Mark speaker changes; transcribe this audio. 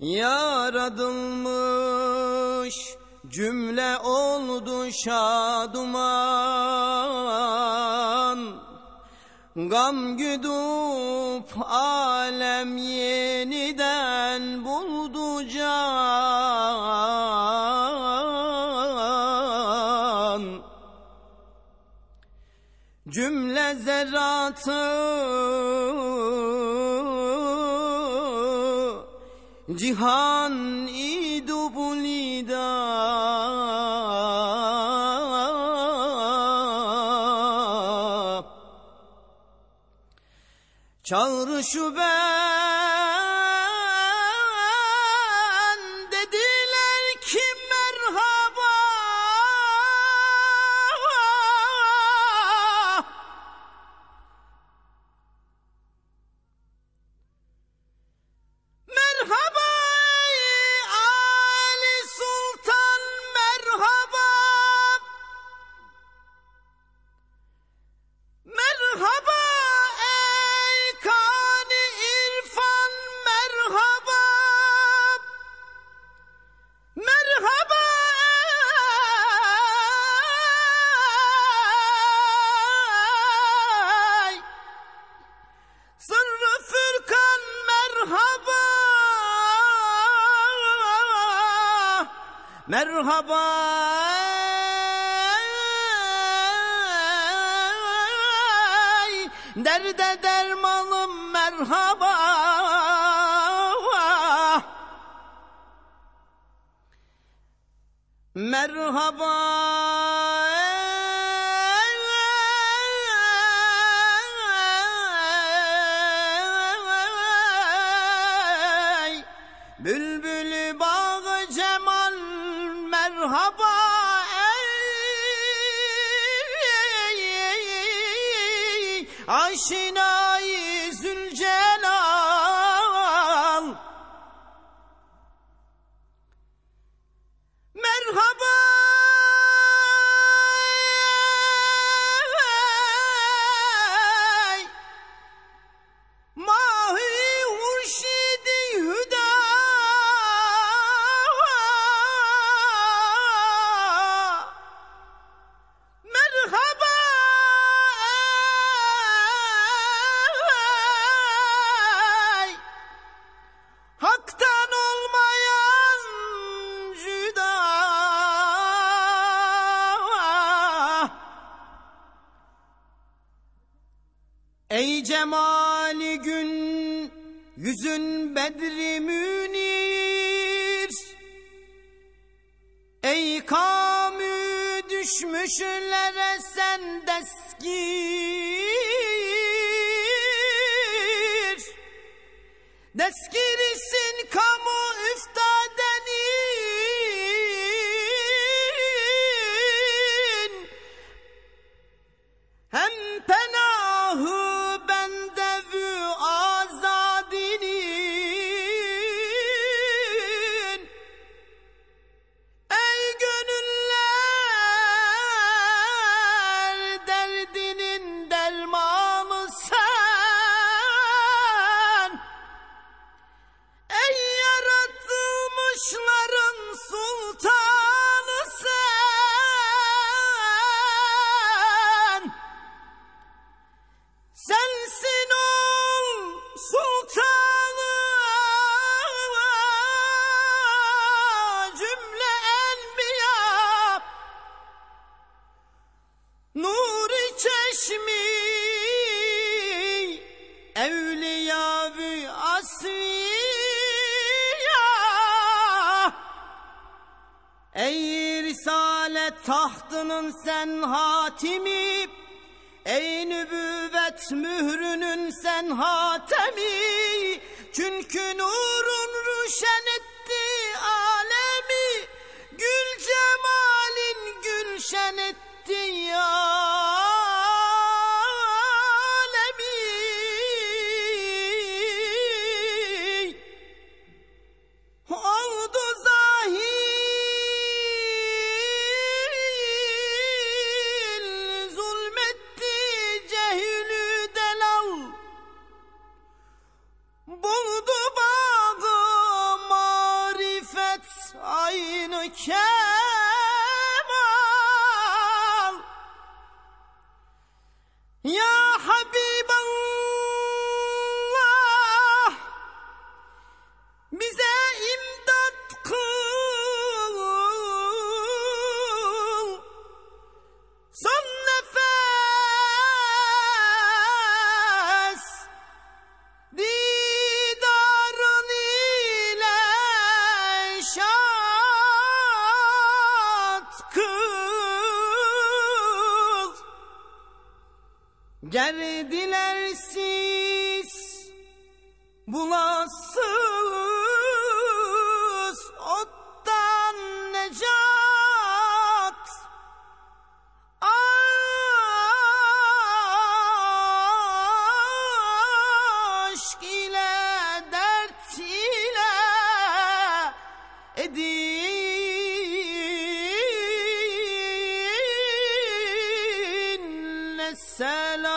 Speaker 1: Yaradılmış cümle oldu şaduman. Gam güdüp alem yeniden buldu can. Cümle zerratı cihan idu bulida Çağrışı ben Merhaba. Derde dermanım merhaba. Merhaba merhaba ey Aşinayı cemali gün yüzün bedri münir. Ey kamü düşmüşlere sen deskir Deskirisin Ey risalet tahtının sen hatimi Ey nübüvvet mührünün sen hatemi Çünkü nurun Gerdilersiz bulasız ottan necat? Aşk ile dert ile edinle selam